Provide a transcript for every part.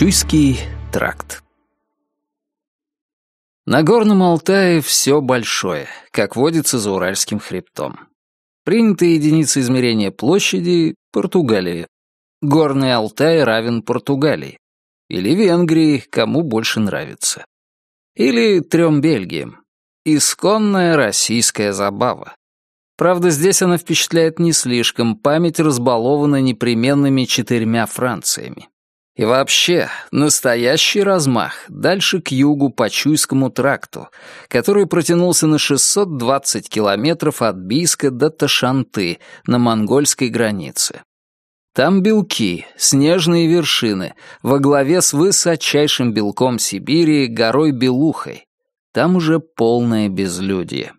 Чуйский тракт На Горном Алтае все большое, как водится за Уральским хребтом. Принятая единица измерения площади — Португалия. Горный Алтай равен Португалии. Или Венгрии, кому больше нравится. Или трем Бельгиям. Исконная российская забава. Правда, здесь она впечатляет не слишком, память разбалована непременными четырьмя Франциями. И вообще, настоящий размах дальше к югу по Чуйскому тракту, который протянулся на 620 километров от Бийска до Ташанты на монгольской границе. Там белки, снежные вершины, во главе с высочайшим белком Сибири, горой Белухой. Там уже полное безлюдье.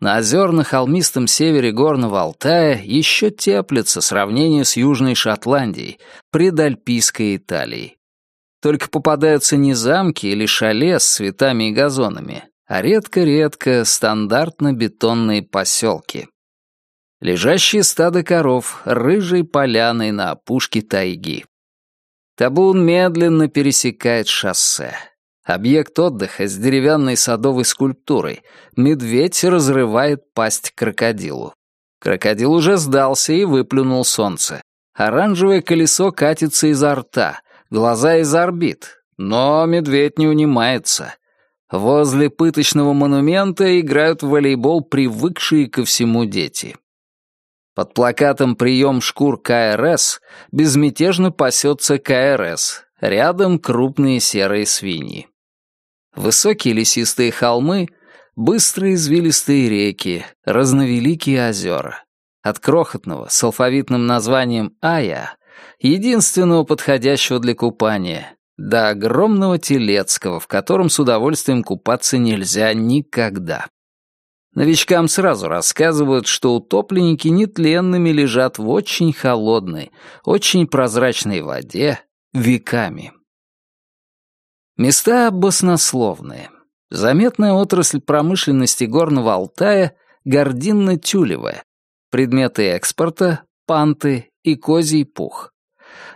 На озерно-холмистом севере горного Алтая еще теплится сравнение с Южной Шотландией, предальпийской Италией. Только попадаются не замки или шале с цветами и газонами, а редко-редко стандартно-бетонные поселки. Лежащие стадо коров, рыжей поляной на опушке тайги. Табун медленно пересекает шоссе. Объект отдыха с деревянной садовой скульптурой. Медведь разрывает пасть крокодилу. Крокодил уже сдался и выплюнул солнце. Оранжевое колесо катится изо рта, глаза из орбит. Но медведь не унимается. Возле пыточного монумента играют в волейбол привыкшие ко всему дети. Под плакатом «Прием шкур КРС» безмятежно пасется КРС. Рядом крупные серые свиньи. Высокие лесистые холмы, быстрые извилистые реки, разновеликие озера. От крохотного с алфавитным названием Ая, единственного подходящего для купания, до огромного Телецкого, в котором с удовольствием купаться нельзя никогда. Новичкам сразу рассказывают, что утопленники нетленными лежат в очень холодной, очень прозрачной воде веками. Места баснословные. Заметная отрасль промышленности Горного Алтая — гординно-тюлевая. Предметы экспорта — панты и козий пух.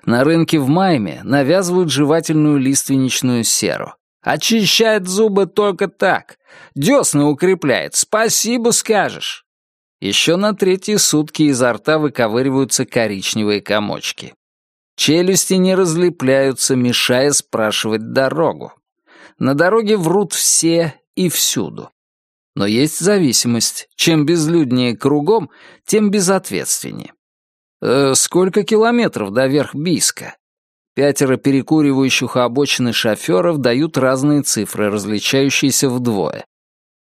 На рынке в Майме навязывают жевательную лиственничную серу. Очищает зубы только так. Десны укрепляет. Спасибо скажешь. Еще на третьи сутки изо рта выковыриваются коричневые комочки. Челюсти не разлепляются, мешая спрашивать дорогу. На дороге врут все и всюду. Но есть зависимость. Чем безлюднее кругом, тем безответственнее. Э, сколько километров до Верхбийска? Пятеро перекуривающих обочины шоферов дают разные цифры, различающиеся вдвое.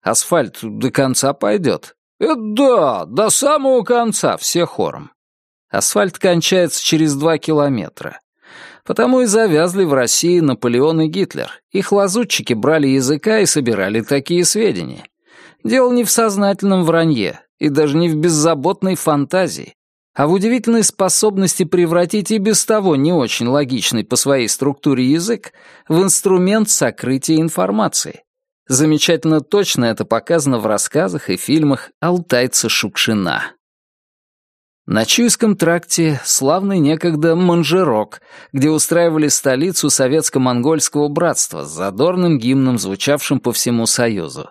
Асфальт до конца пойдет? Э, да, до самого конца, все хором. Асфальт кончается через два километра. Потому и завязли в России Наполеон и Гитлер. Их лазутчики брали языка и собирали такие сведения. Дело не в сознательном вранье и даже не в беззаботной фантазии, а в удивительной способности превратить и без того не очень логичный по своей структуре язык в инструмент сокрытия информации. Замечательно точно это показано в рассказах и фильмах Алтайца Шукшина. На Чуйском тракте славный некогда Манжерок, где устраивали столицу советско-монгольского братства с задорным гимном, звучавшим по всему Союзу.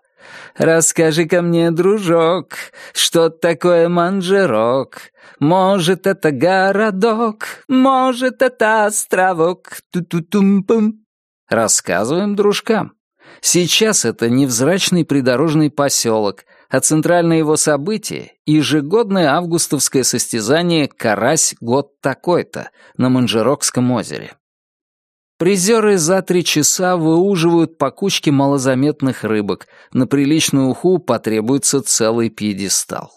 «Расскажи-ка мне, дружок, что такое Манжерок? Может, это городок, может, это островок, ту-ту-тум-пум». Рассказываем дружкам. Сейчас это невзрачный придорожный поселок — а центральное его событие — ежегодное августовское состязание «Карась год такой-то» на Манжерокском озере. Призеры за три часа выуживают по кучке малозаметных рыбок, на приличную уху потребуется целый пьедестал.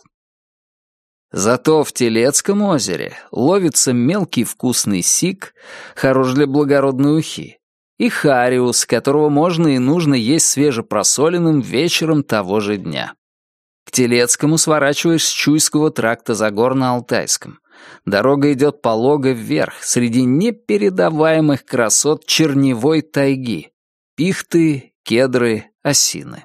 Зато в Телецком озере ловится мелкий вкусный сик, хорош для благородной ухи, и хариус, которого можно и нужно есть свежепросоленным вечером того же дня. К Телецкому сворачиваешь с Чуйского тракта за Горно-Алтайском. Дорога идет полого вверх, среди непередаваемых красот черневой тайги. Пихты, кедры, осины.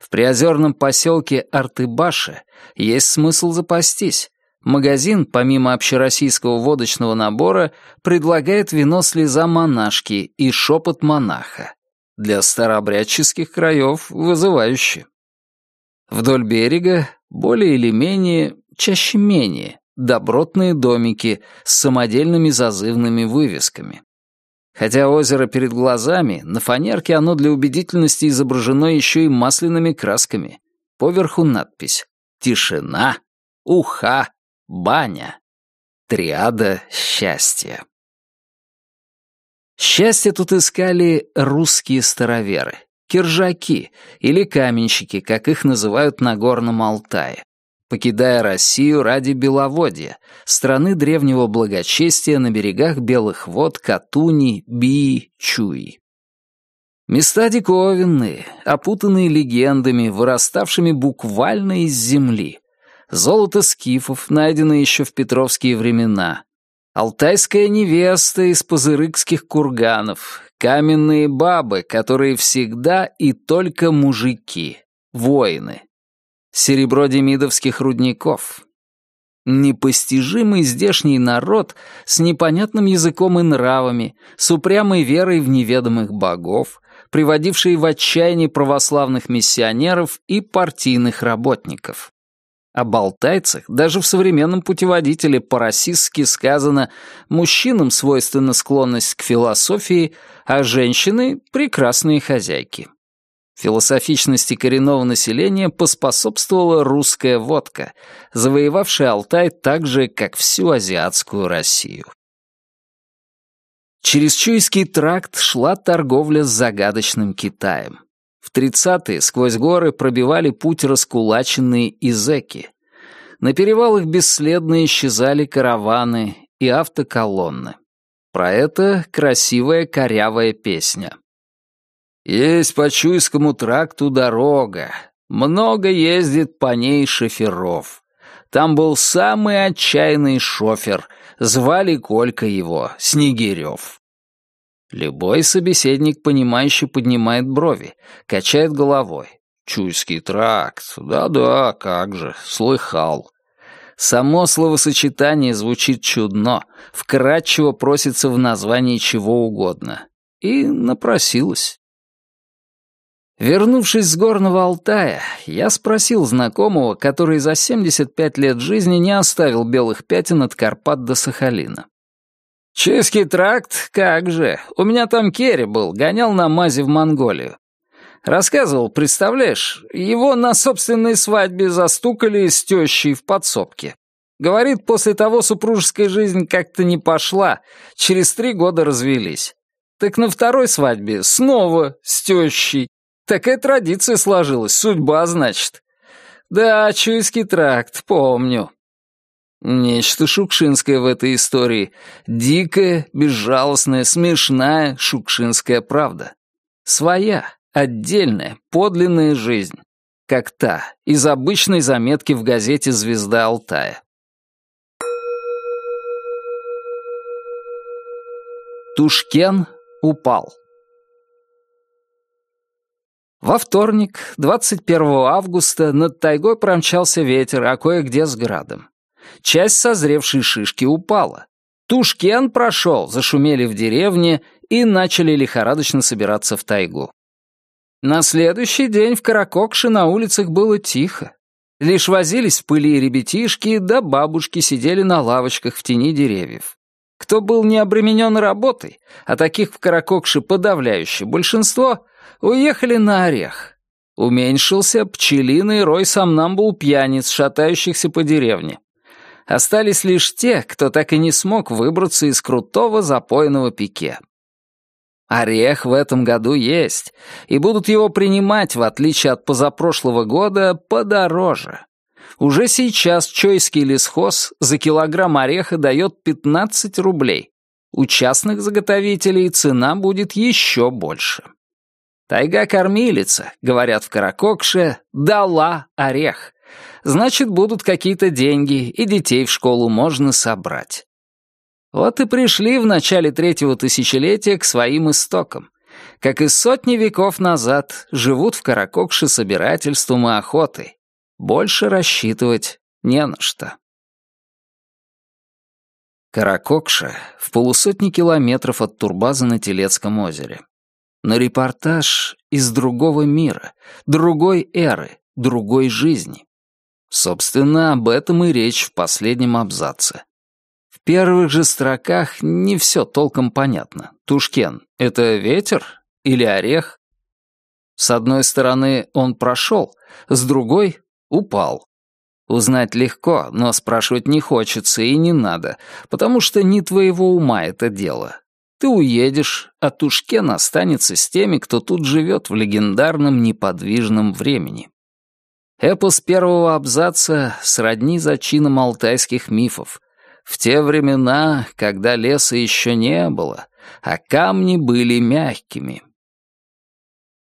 В приозерном поселке Артыбаше есть смысл запастись. Магазин, помимо общероссийского водочного набора, предлагает вино «Слеза монашки» и «Шепот монаха». Для старообрядческих краев вызывающе. Вдоль берега более или менее, чаще менее, добротные домики с самодельными зазывными вывесками. Хотя озеро перед глазами, на фанерке оно для убедительности изображено еще и масляными красками. Поверху надпись «Тишина, уха, баня». Триада счастья. Счастье тут искали русские староверы, киржаки или каменщики, как их называют на Горном Алтае покидая Россию ради Беловодья, страны древнего благочестия на берегах белых вод Катуни, Бии, Чуи. Места диковинные, опутанные легендами, выраставшими буквально из земли. Золото скифов, найденное еще в петровские времена. Алтайская невеста из пазырыкских курганов. Каменные бабы, которые всегда и только мужики. Воины, серебро демидовских рудников. Непостижимый здешний народ с непонятным языком и нравами, с упрямой верой в неведомых богов, приводивший в отчаяние православных миссионеров и партийных работников. О болтайцах даже в современном путеводителе по-российски сказано «мужчинам свойственна склонность к философии, а женщины — прекрасные хозяйки». Философичности коренного населения поспособствовала русская водка, завоевавшая Алтай так же, как всю азиатскую Россию. Через Чуйский тракт шла торговля с загадочным Китаем. В 30-е сквозь горы пробивали путь раскулаченные изеки. На перевалах бесследно исчезали караваны и автоколонны. Про это красивая корявая песня. Есть по Чуйскому тракту дорога. Много ездит по ней шоферов. Там был самый отчаянный шофер. Звали Колька его, Снегирев. Любой собеседник, понимающе поднимает брови, качает головой. Чуйский тракт, да-да, как же, слыхал. Само словосочетание звучит чудно, вкратчиво просится в названии чего угодно. И напросилось. Вернувшись с горного Алтая, я спросил знакомого, который за 75 лет жизни не оставил белых пятен от Карпат до Сахалина. «Чешский тракт? Как же! У меня там Керри был, гонял на мазе в Монголию. Рассказывал, представляешь, его на собственной свадьбе застукали с тещей в подсобке. Говорит, после того супружеская жизнь как-то не пошла, через три года развелись. Так на второй свадьбе снова с тещей. Такая традиция сложилась, судьба, значит. Да, Чуйский тракт, помню. Нечто шукшинское в этой истории. Дикая, безжалостная, смешная шукшинская правда. Своя, отдельная, подлинная жизнь. Как та, из обычной заметки в газете «Звезда Алтая». Тушкен упал. Во вторник, 21 августа, над тайгой промчался ветер, а кое-где с градом. Часть созревшей шишки упала. Тушкен прошел, зашумели в деревне и начали лихорадочно собираться в тайгу. На следующий день в Каракокше на улицах было тихо. Лишь возились в пыли ребятишки, да бабушки сидели на лавочках в тени деревьев. Кто был не обременен работой, а таких в Каракокше подавляющее большинство, уехали на орех. Уменьшился пчелиный рой сомнамбул пьяниц, шатающихся по деревне. Остались лишь те, кто так и не смог выбраться из крутого запойного пике. Орех в этом году есть, и будут его принимать, в отличие от позапрошлого года, подороже. Уже сейчас чойский лесхоз за килограмм ореха дает 15 рублей. У частных заготовителей цена будет еще больше. Тайга-кормилица, говорят в Каракокше, дала орех. Значит, будут какие-то деньги, и детей в школу можно собрать. Вот и пришли в начале третьего тысячелетия к своим истокам. Как и сотни веков назад, живут в Каракокше собирательством и охотой. Больше рассчитывать не на что. Каракокша в полусотни километров от турбазы на Телецком озере. Но репортаж из другого мира, другой эры, другой жизни. Собственно, об этом и речь в последнем абзаце. В первых же строках не все толком понятно. Тушкен — это ветер или орех? С одной стороны, он прошел, с другой — упал. Узнать легко, но спрашивать не хочется и не надо, потому что не твоего ума это дело. Ты уедешь, а Тушкен останется с теми, кто тут живет в легендарном неподвижном времени. Эпос первого абзаца сродни зачинам алтайских мифов. В те времена, когда леса еще не было, а камни были мягкими.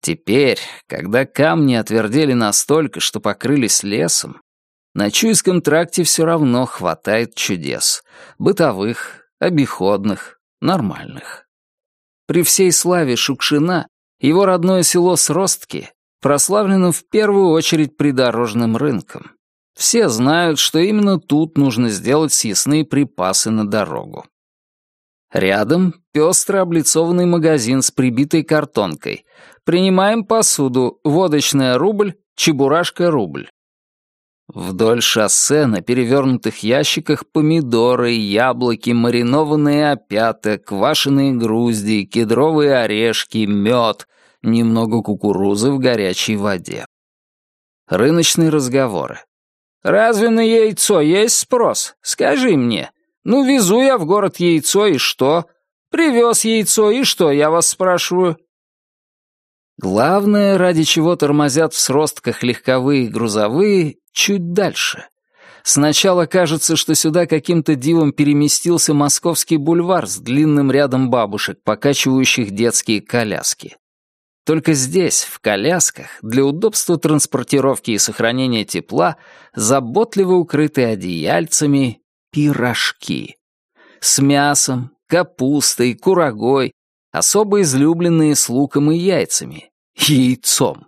Теперь, когда камни отвердели настолько, что покрылись лесом, на Чуйском тракте все равно хватает чудес. Бытовых, обиходных, нормальных. При всей славе Шукшина его родное село Сростки прославлено в первую очередь придорожным рынком. Все знают, что именно тут нужно сделать съестные припасы на дорогу. Рядом пестро облицованный магазин с прибитой картонкой. Принимаем посуду, водочная рубль, чебурашка рубль. Вдоль шоссе на перевернутых ящиках помидоры, яблоки, маринованные опята, квашеные грузди, кедровые орешки, мед, немного кукурузы в горячей воде. Рыночные разговоры. «Разве на яйцо есть спрос? Скажи мне. Ну, везу я в город яйцо, и что? Привез яйцо, и что, я вас спрашиваю?» Главное, ради чего тормозят в сростках легковые и грузовые, чуть дальше. Сначала кажется, что сюда каким-то дивом переместился московский бульвар с длинным рядом бабушек, покачивающих детские коляски. Только здесь, в колясках, для удобства транспортировки и сохранения тепла, заботливо укрыты одеяльцами пирожки. С мясом, капустой, курагой, особо излюбленные с луком и яйцами, яйцом.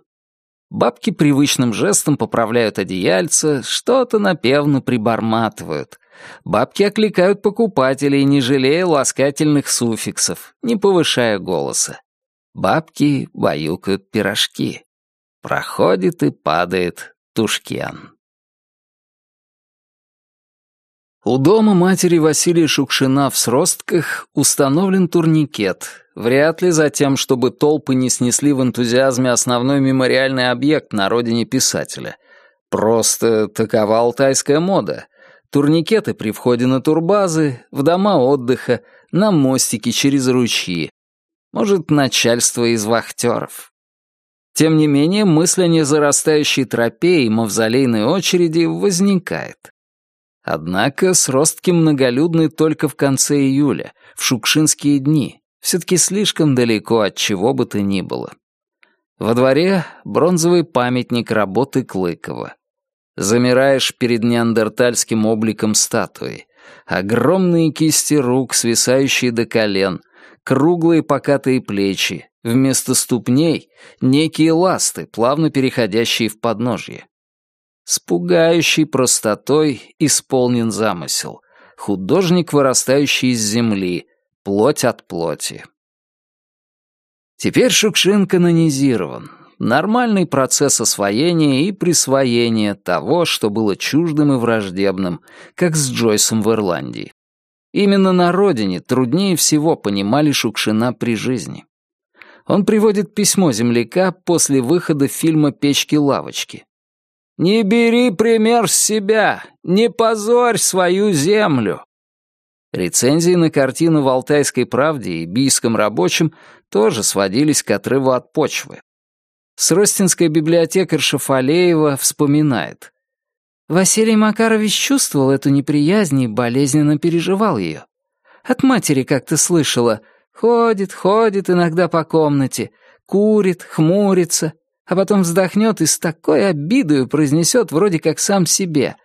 Бабки привычным жестом поправляют одеяльца, что-то напевно приборматывают. Бабки окликают покупателей, не жалея ласкательных суффиксов, не повышая голоса. Бабки баюкают пирожки. Проходит и падает Тушкен. У дома матери Василия Шукшина в Сростках установлен турникет. Вряд ли за тем, чтобы толпы не снесли в энтузиазме основной мемориальный объект на родине писателя. Просто такова алтайская мода. Турникеты при входе на турбазы, в дома отдыха, на мостике через ручьи. Может, начальство из вахтеров. Тем не менее, мысль о незарастающей тропе и мавзолейной очереди возникает. Однако сростки многолюдны только в конце июля, в шукшинские дни, все-таки слишком далеко от чего бы то ни было. Во дворе бронзовый памятник работы Клыкова. Замираешь перед неандертальским обликом статуи. Огромные кисти рук, свисающие до колен, круглые покатые плечи, вместо ступней — некие ласты, плавно переходящие в подножье. С пугающей простотой исполнен замысел. Художник, вырастающий из земли, плоть от плоти. Теперь Шукшин канонизирован. Нормальный процесс освоения и присвоения того, что было чуждым и враждебным, как с Джойсом в Ирландии. Именно на родине труднее всего понимали Шукшина при жизни. Он приводит письмо земляка после выхода фильма «Печки-лавочки». Не бери пример с себя, не позорь свою землю. Рецензии на картину в «Алтайской правде» и «Бийском рабочем» тоже сводились к отрыву от почвы. Сростинская библиотекарша Фалеева вспоминает. Василий Макарович чувствовал эту неприязнь и болезненно переживал ее. От матери как-то слышала. Ходит, ходит иногда по комнате, курит, хмурится, а потом вздохнет и с такой обидою произнесет вроде как сам себе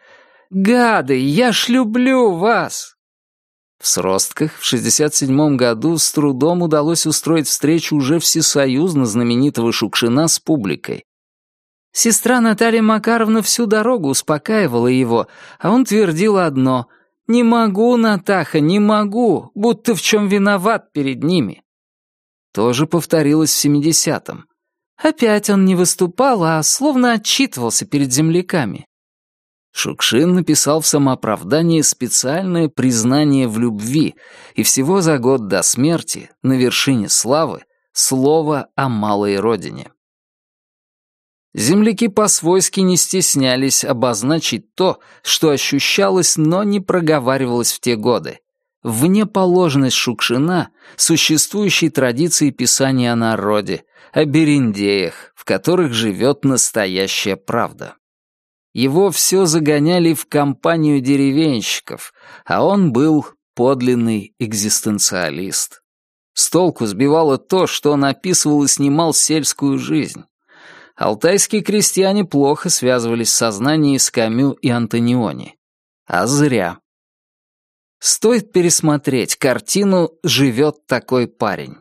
«Гады, я ж люблю вас!» В Сростках в 67 году с трудом удалось устроить встречу уже всесоюзно знаменитого Шукшина с публикой. Сестра Наталья Макаровна всю дорогу успокаивала его, а он твердил одно «Не могу, Натаха, не могу, будто в чем виноват перед ними». Тоже повторилось в семидесятом. Опять он не выступал, а словно отчитывался перед земляками. Шукшин написал в самооправдании специальное признание в любви и всего за год до смерти, на вершине славы, слово о малой родине. Земляки по-свойски не стеснялись обозначить то, что ощущалось, но не проговаривалось в те годы. Внеположенность Шукшина существующей традиции писания о народе, о бериндеях, в которых живет настоящая правда. Его все загоняли в компанию деревенщиков, а он был подлинный экзистенциалист. С толку сбивало то, что он описывал и снимал сельскую жизнь алтайские крестьяне плохо связывались с сознанием с Камю и Антониони. А зря. Стоит пересмотреть картину «Живет такой парень».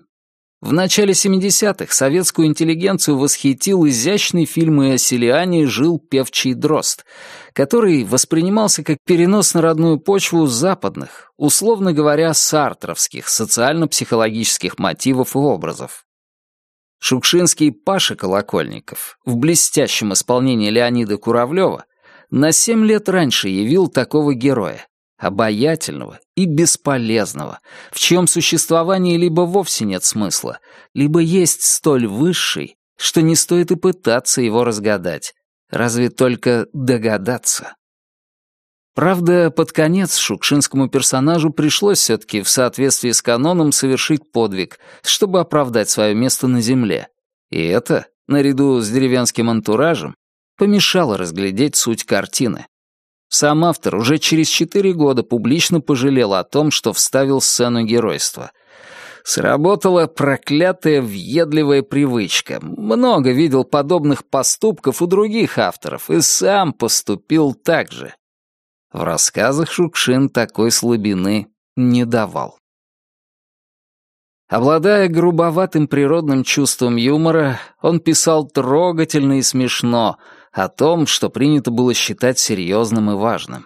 В начале 70-х советскую интеллигенцию восхитил изящный фильм о Селиане «Жил певчий дрозд», который воспринимался как перенос на родную почву западных, условно говоря, сартровских социально-психологических мотивов и образов. Шукшинский Паша Колокольников в блестящем исполнении Леонида Куравлева на семь лет раньше явил такого героя, обаятельного и бесполезного, в чьем существовании либо вовсе нет смысла, либо есть столь высший, что не стоит и пытаться его разгадать, разве только догадаться. Правда, под конец шукшинскому персонажу пришлось все-таки в соответствии с каноном совершить подвиг, чтобы оправдать свое место на земле. И это, наряду с деревенским антуражем, помешало разглядеть суть картины. Сам автор уже через четыре года публично пожалел о том, что вставил сцену геройства. Сработала проклятая въедливая привычка. Много видел подобных поступков у других авторов и сам поступил так же. В рассказах Шукшин такой слабины не давал. Обладая грубоватым природным чувством юмора, он писал трогательно и смешно о том, что принято было считать серьезным и важным.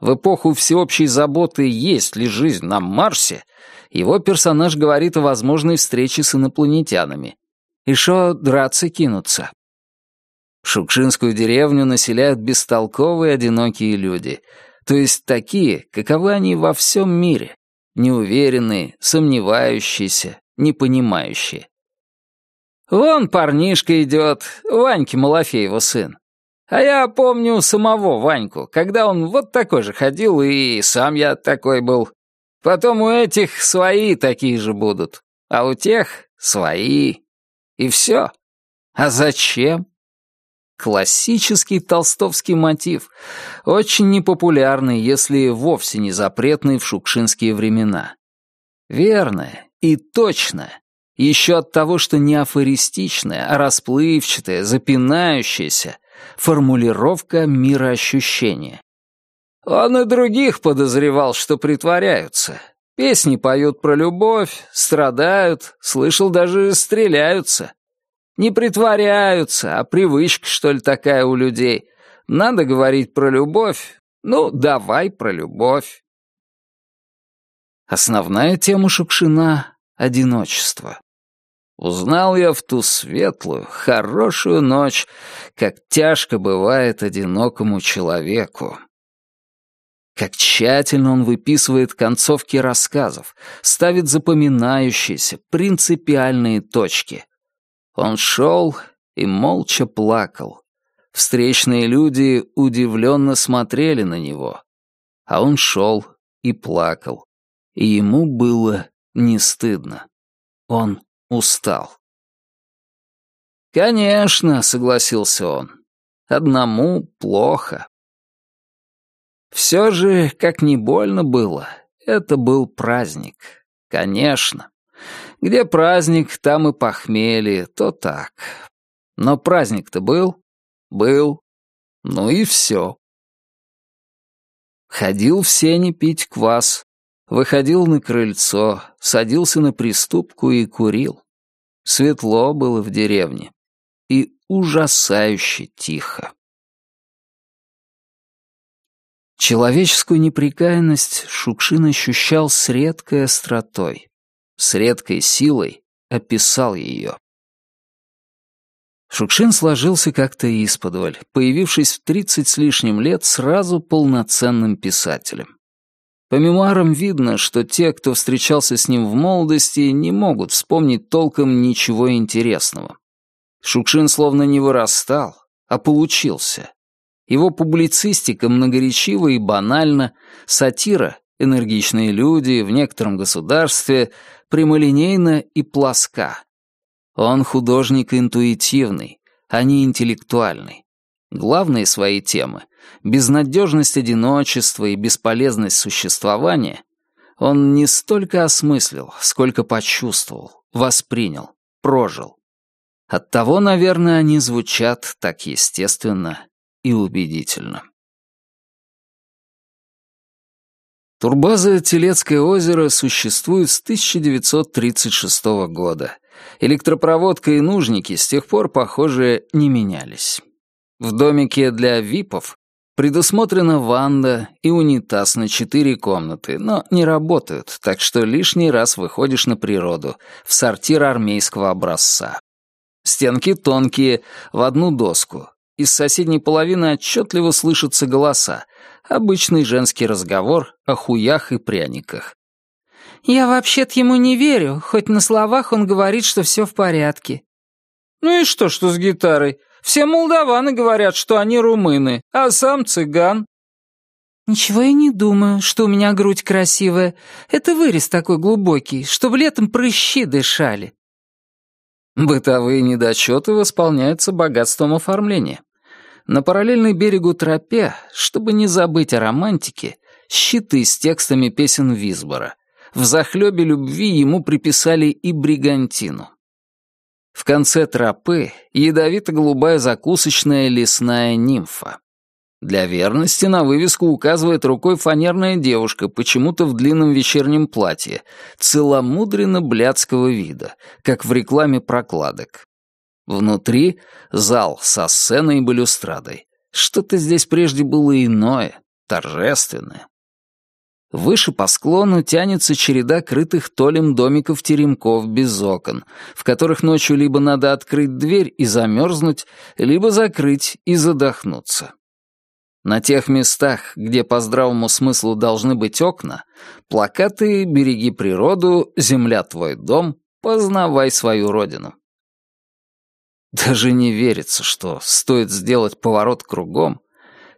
В эпоху всеобщей заботы «Есть ли жизнь на Марсе?» его персонаж говорит о возможной встрече с инопланетянами. И что драться кинуться? Шукшинскую деревню населяют бестолковые одинокие люди, то есть такие, каковы они во всем мире, неуверенные, сомневающиеся, непонимающие. Вон парнишка идет, Ваньки Малафеева сын. А я помню самого Ваньку, когда он вот такой же ходил, и сам я такой был. Потом у этих свои такие же будут, а у тех свои. И все. А зачем? Классический толстовский мотив, очень непопулярный, если вовсе не запретный в шукшинские времена. Верное и точное. Еще от того, что не афористичная, а расплывчатая, запинающаяся формулировка мироощущения. Он и других подозревал, что притворяются. Песни поют про любовь, страдают, слышал, даже стреляются. Не притворяются, а привычка, что ли, такая у людей. Надо говорить про любовь. Ну, давай про любовь. Основная тема Шукшина — одиночество. Узнал я в ту светлую, хорошую ночь, как тяжко бывает одинокому человеку. Как тщательно он выписывает концовки рассказов, ставит запоминающиеся, принципиальные точки. Он шел и молча плакал. Встречные люди удивленно смотрели на него. А он шел и плакал. И ему было не стыдно. Он устал. «Конечно», — согласился он, — «одному плохо». Все же, как не больно было, это был праздник. Конечно. Где праздник, там и похмелье, то так. Но праздник-то был? Был. Ну и все. Ходил в сене пить квас, выходил на крыльцо, садился на приступку и курил. Светло было в деревне и ужасающе тихо. Человеческую неприкаянность Шукшин ощущал с редкой остротой, с редкой силой описал ее. Шукшин сложился как-то исподволь, появившись в тридцать с лишним лет сразу полноценным писателем. По мемуарам видно, что те, кто встречался с ним в молодости, не могут вспомнить толком ничего интересного. Шукшин словно не вырастал, а получился. Его публицистика многоречива и банальна, сатира, энергичные люди в некотором государстве, прямолинейна и плоска. Он художник интуитивный, а не интеллектуальный. Главные свои темы — безнадежность одиночества и бесполезность существования — он не столько осмыслил, сколько почувствовал, воспринял, прожил. Оттого, наверное, они звучат так естественно и убедительно. Турбаза Телецкое озеро существует с 1936 года. Электропроводка и нужники с тех пор, похоже, не менялись. В домике для ВИПов предусмотрена ванна и унитаз на четыре комнаты, но не работают, так что лишний раз выходишь на природу, в сортир армейского образца. Стенки тонкие, в одну доску, из соседней половины отчетливо слышатся голоса. Обычный женский разговор о хуях и пряниках. «Я вообще-то ему не верю, хоть на словах он говорит, что все в порядке». «Ну и что, что с гитарой? Все молдаваны говорят, что они румыны, а сам цыган». «Ничего я не думаю, что у меня грудь красивая. Это вырез такой глубокий, чтобы летом прыщи дышали». Бытовые недочеты восполняются богатством оформления. На параллельной берегу тропе, чтобы не забыть о романтике, щиты с текстами песен Висбора. В захлебе любви ему приписали и бригантину. В конце тропы ядовито-голубая закусочная лесная нимфа. Для верности на вывеску указывает рукой фанерная девушка, почему-то в длинном вечернем платье, целомудренно-блядского вида, как в рекламе прокладок. Внутри — зал со сценой и балюстрадой. Что-то здесь прежде было иное, торжественное. Выше по склону тянется череда крытых толем домиков-теремков без окон, в которых ночью либо надо открыть дверь и замерзнуть, либо закрыть и задохнуться. На тех местах, где по здравому смыслу должны быть окна, плакаты «Береги природу», «Земля твой дом», «Познавай свою родину». Даже не верится, что стоит сделать поворот кругом,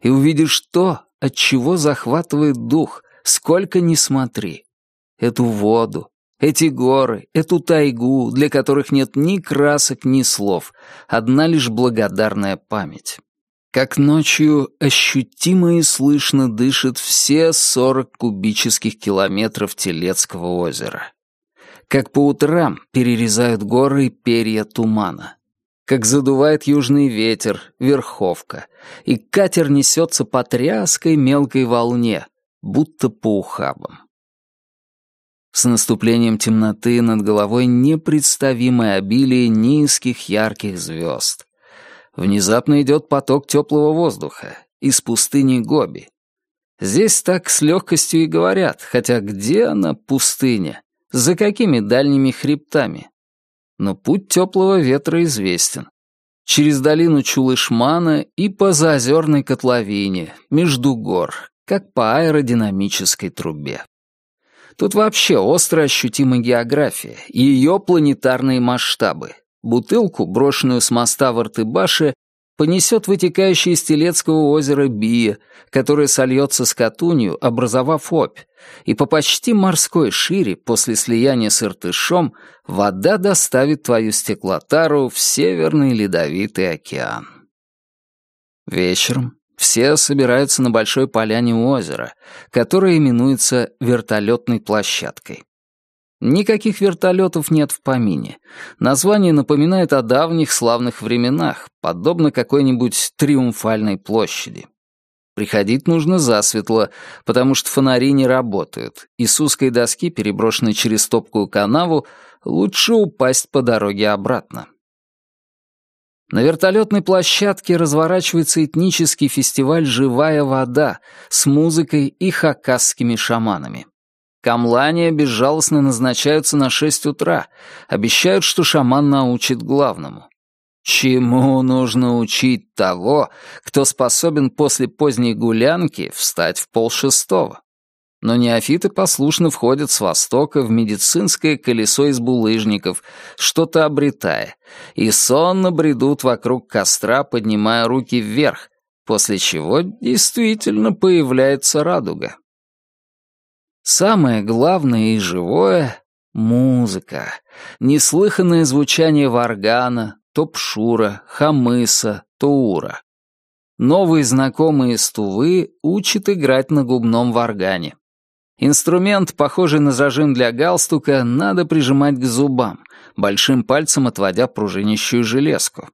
и увидишь то, от чего захватывает дух, сколько ни смотри. Эту воду, эти горы, эту тайгу, для которых нет ни красок, ни слов, одна лишь благодарная память как ночью ощутимо и слышно дышит все сорок кубических километров Телецкого озера. Как по утрам перерезают горы перья тумана. Как задувает южный ветер, верховка, и катер несется по тряской мелкой волне, будто по ухабам. С наступлением темноты над головой непредставимое обилие низких ярких звезд. Внезапно идет поток теплого воздуха из пустыни Гоби. Здесь так с легкостью и говорят, хотя где она, пустыня? За какими дальними хребтами? Но путь теплого ветра известен. Через долину Чулышмана и по заозерной котловине, между гор, как по аэродинамической трубе. Тут вообще остро ощутима география и ее планетарные масштабы, Бутылку, брошенную с моста в Артыбаше, понесет вытекающее из Телецкого озера Бия, которое сольется с Катунью, образовав опь, и по почти морской шире после слияния с Иртышом вода доставит твою стеклотару в Северный Ледовитый океан. Вечером все собираются на большой поляне у озера, которая именуется вертолетной площадкой. Никаких вертолетов нет в помине. Название напоминает о давних славных временах, подобно какой-нибудь триумфальной площади. Приходить нужно засветло, потому что фонари не работают, и с узкой доски, переброшенной через топкую канаву, лучше упасть по дороге обратно. На вертолетной площадке разворачивается этнический фестиваль «Живая вода» с музыкой и хакасскими шаманами. Камлания безжалостно назначаются на шесть утра, обещают, что шаман научит главному. Чему нужно учить того, кто способен после поздней гулянки встать в полшестого? но неофиты послушно входят с востока в медицинское колесо из булыжников, что-то обретая, и сонно бредут вокруг костра, поднимая руки вверх, после чего действительно появляется радуга. Самое главное и живое — музыка, неслыханное звучание варгана, топшура, хамыса, туура. Новые знакомые из Тувы учат играть на губном варгане. Инструмент, похожий на зажим для галстука, надо прижимать к зубам, большим пальцем отводя пружинищую железку.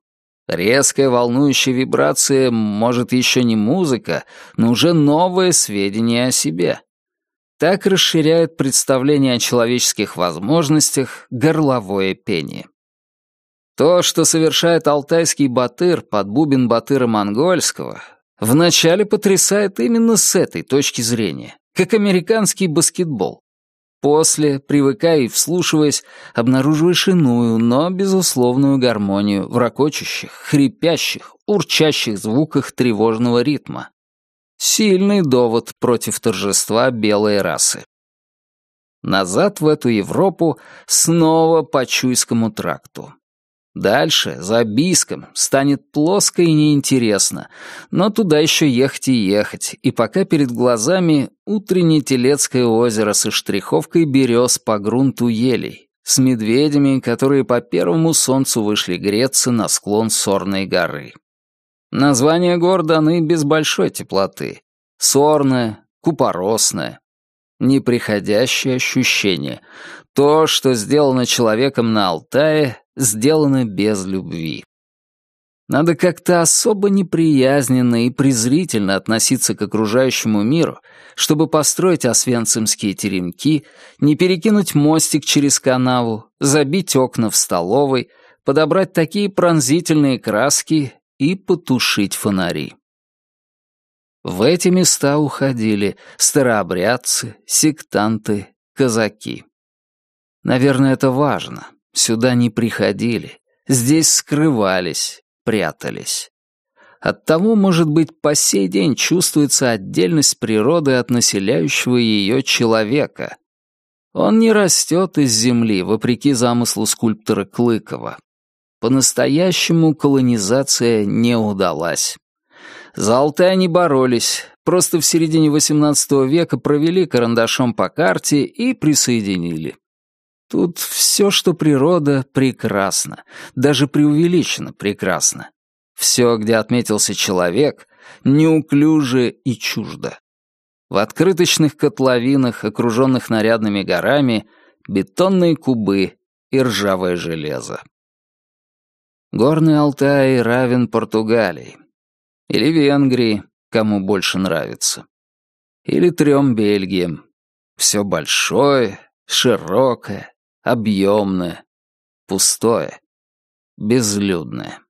Резкая волнующая вибрация, может, еще не музыка, но уже новое сведение о себе. Так расширяет представление о человеческих возможностях горловое пение. То, что совершает алтайский батыр под бубен батыра монгольского, вначале потрясает именно с этой точки зрения как американский баскетбол. После, привыкая и вслушиваясь, обнаруживаешь иную, но безусловную гармонию в ракочущих, хрипящих, урчащих звуках тревожного ритма. Сильный довод против торжества белой расы. Назад в эту Европу снова по Чуйскому тракту. Дальше, за Бийском, станет плоско и неинтересно, но туда еще ехать и ехать, и пока перед глазами утреннее Телецкое озеро со штриховкой берез по грунту елей, с медведями, которые по первому солнцу вышли греться на склон Сорной горы. Названия гор даны без большой теплоты. Сорная, купоросная. Неприходящее ощущение. То, что сделано человеком на Алтае, сделано без любви. Надо как-то особо неприязненно и презрительно относиться к окружающему миру, чтобы построить освенцимские теремки, не перекинуть мостик через канаву, забить окна в столовой, подобрать такие пронзительные краски и потушить фонари. В эти места уходили старообрядцы, сектанты, казаки. Наверное, это важно. Сюда не приходили. Здесь скрывались, прятались. Оттого, может быть, по сей день чувствуется отдельность природы от населяющего ее человека. Он не растет из земли, вопреки замыслу скульптора Клыкова. По-настоящему колонизация не удалась. За Алтай они боролись, просто в середине XVIII века провели карандашом по карте и присоединили. Тут все, что природа, прекрасно, даже преувеличено прекрасно. Все, где отметился человек, неуклюже и чуждо. В открыточных котловинах, окруженных нарядными горами, бетонные кубы и ржавое железо. Горный Алтай равен Португалии. Или Венгрии, кому больше нравится. Или трем Бельгиям. Все большое, широкое, объемное, пустое, безлюдное.